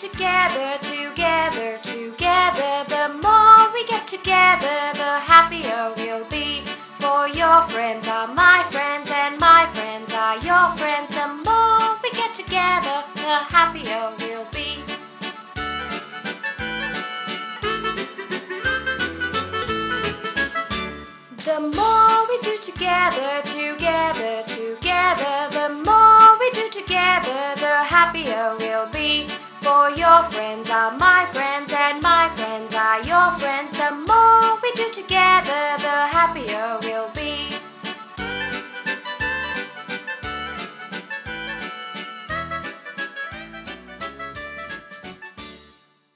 together, together, together. The more we get together, the happier we'll be. For your friends are my friends, and my friends are your friends. The more we get together, the happier we'll be. The more we do together, together, together, the more we do together, the happier we'll be. For your friends are my friends, and my friends are your friends. The more we do together, the happier we'll be.